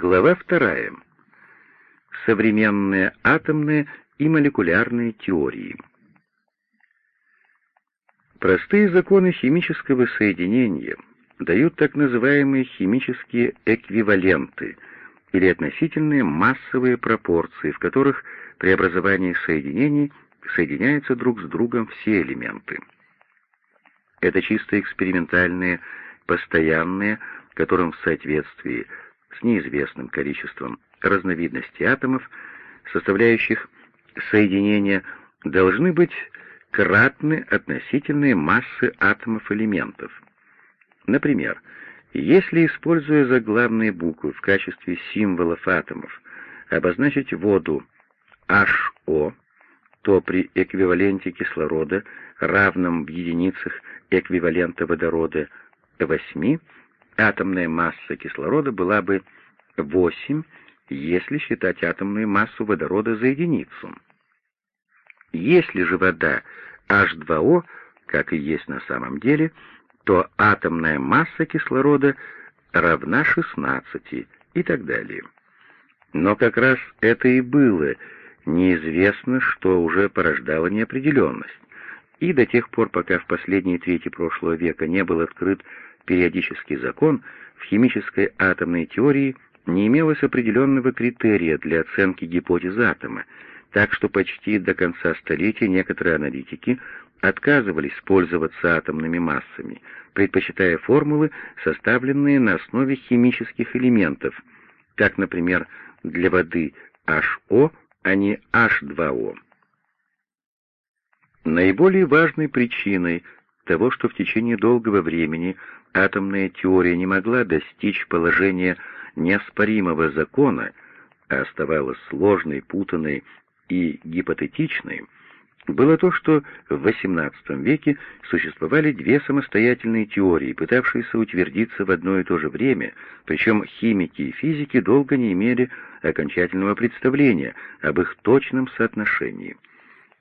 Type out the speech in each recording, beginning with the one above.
Глава вторая. Современные атомные и молекулярные теории. Простые законы химического соединения дают так называемые химические эквиваленты или относительные массовые пропорции, в которых при образовании соединений соединяются друг с другом все элементы. Это чисто экспериментальные, постоянные, которым в соответствии с неизвестным количеством разновидностей атомов, составляющих соединения, должны быть кратны относительные массы атомов элементов. Например, если, используя заглавные буквы в качестве символов атомов, обозначить воду HO, то при эквиваленте кислорода, равном в единицах эквивалента водорода 8, атомная масса кислорода была бы 8, если считать атомную массу водорода за единицу. Если же вода H2O, как и есть на самом деле, то атомная масса кислорода равна 16 и так далее. Но как раз это и было неизвестно, что уже порождало неопределенность. И до тех пор, пока в последние трети прошлого века не был открыт периодический закон, в химической атомной теории не имелось определенного критерия для оценки гипотез атома, так что почти до конца столетия некоторые аналитики отказывались пользоваться атомными массами, предпочитая формулы, составленные на основе химических элементов, как, например, для воды HO, а не H2O. Наиболее важной причиной того, что в течение долгого времени атомная теория не могла достичь положения неоспоримого закона, а оставалась сложной, путанной и гипотетичной, было то, что в XVIII веке существовали две самостоятельные теории, пытавшиеся утвердиться в одно и то же время, причем химики и физики долго не имели окончательного представления об их точном соотношении.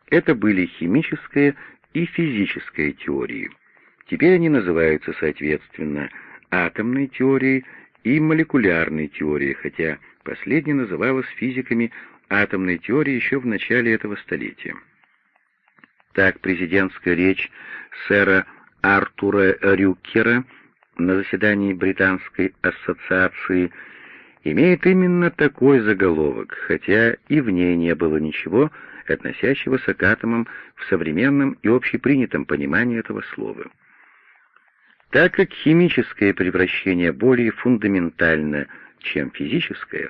Это были химическая и физическая теории. Теперь они называются, соответственно, атомной теорией и молекулярной теорией, хотя последняя называлась физиками атомной теорией еще в начале этого столетия. Так, президентская речь сэра Артура Рюкера на заседании Британской ассоциации имеет именно такой заголовок, хотя и в ней не было ничего, относящегося к атомам в современном и общепринятом понимании этого слова. Так как химическое превращение более фундаментально, чем физическое,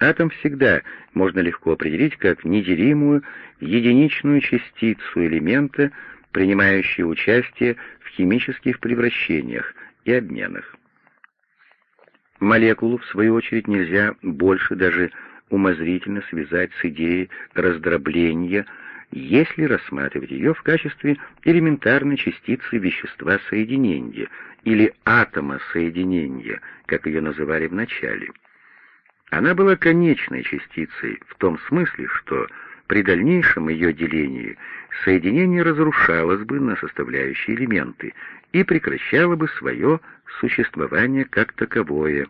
атом всегда можно легко определить как неделимую единичную частицу элемента, принимающую участие в химических превращениях и обменах. Молекулу, в свою очередь, нельзя больше даже умозрительно связать с идеей раздробления, если рассматривать ее в качестве элементарной частицы вещества соединения или атома соединения, как ее называли в начале. Она была конечной частицей в том смысле, что при дальнейшем ее делении соединение разрушалось бы на составляющие элементы и прекращало бы свое существование как таковое.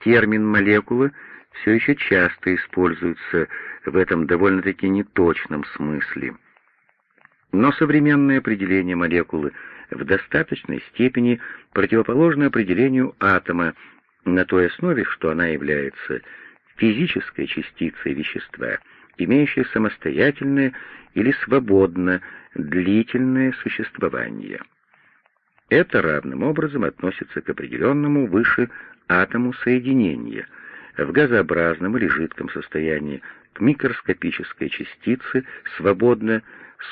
Термин «молекула» все еще часто используется в этом довольно-таки неточном смысле. Но современное определение молекулы в достаточной степени противоположно определению атома на той основе, что она является физической частицей вещества, имеющей самостоятельное или свободно длительное существование. Это равным образом относится к определенному выше атому соединения — в газообразном или жидком состоянии к микроскопической частице, свободно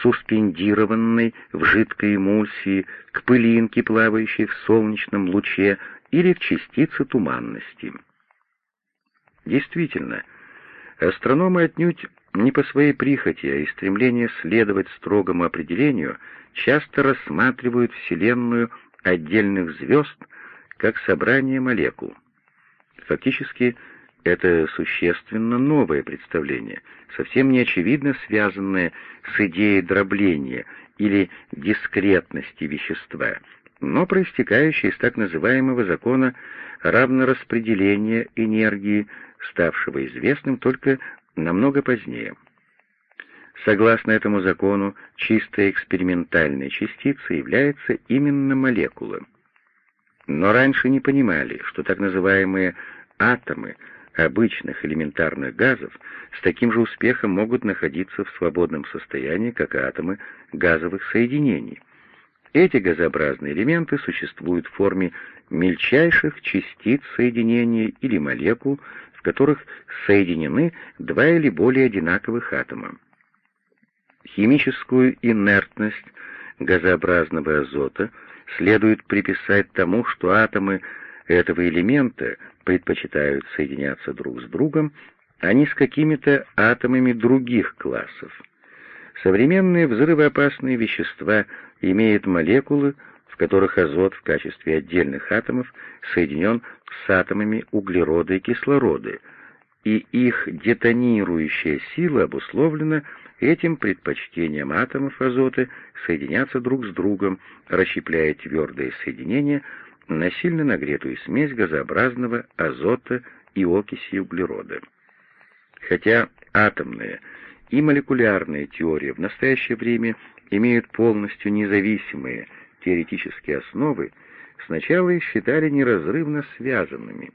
суспендированной в жидкой эмульсии, к пылинке, плавающей в солнечном луче, или к частице туманности. Действительно, астрономы отнюдь не по своей прихоти, а из стремления следовать строгому определению часто рассматривают Вселенную отдельных звезд как собрание молекул. Фактически, это существенно новое представление, совсем не очевидно связанное с идеей дробления или дискретности вещества, но проистекающая из так называемого закона равнораспределения энергии, ставшего известным только намного позднее. Согласно этому закону, чистой экспериментальной частицей является именно молекула. Но раньше не понимали, что так называемые атомы обычных элементарных газов с таким же успехом могут находиться в свободном состоянии, как и атомы газовых соединений. Эти газообразные элементы существуют в форме мельчайших частиц соединения или молекул, в которых соединены два или более одинаковых атома. Химическую инертность газообразного азота следует приписать тому, что атомы этого элемента предпочитают соединяться друг с другом, а не с какими-то атомами других классов. Современные взрывоопасные вещества имеют молекулы, в которых азот в качестве отдельных атомов соединен с атомами углерода и кислорода, и их детонирующая сила обусловлена этим предпочтением атомов азота соединяться друг с другом, расщепляя твердые соединения на сильно нагретую смесь газообразного азота и окиси углерода. Хотя атомная и молекулярная теория в настоящее время имеют полностью независимые теоретические основы, сначала их считали неразрывно связанными.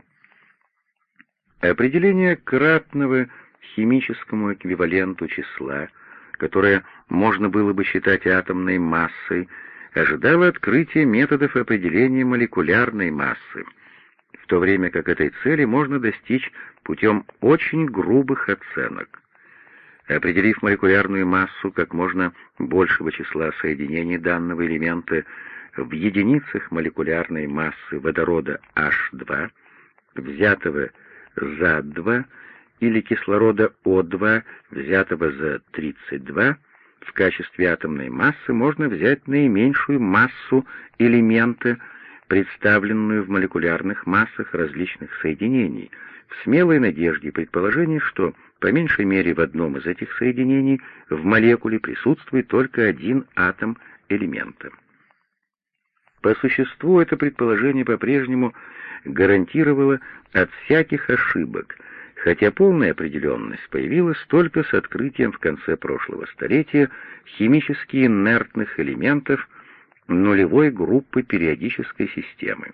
Определение кратного химическому эквиваленту числа, которое можно было бы считать атомной массой, ожидало открытия методов определения молекулярной массы, в то время как этой цели можно достичь путем очень грубых оценок. Определив молекулярную массу как можно большего числа соединений данного элемента в единицах молекулярной массы водорода H2, взятого за 2, или кислорода О2, взятого за 32, в качестве атомной массы можно взять наименьшую массу элемента, представленную в молекулярных массах различных соединений, в смелой надежде и предположении, что по меньшей мере в одном из этих соединений в молекуле присутствует только один атом элемента. По существу это предположение по-прежнему гарантировало от всяких ошибок, хотя полная определенность появилась только с открытием в конце прошлого столетия химически инертных элементов нулевой группы периодической системы.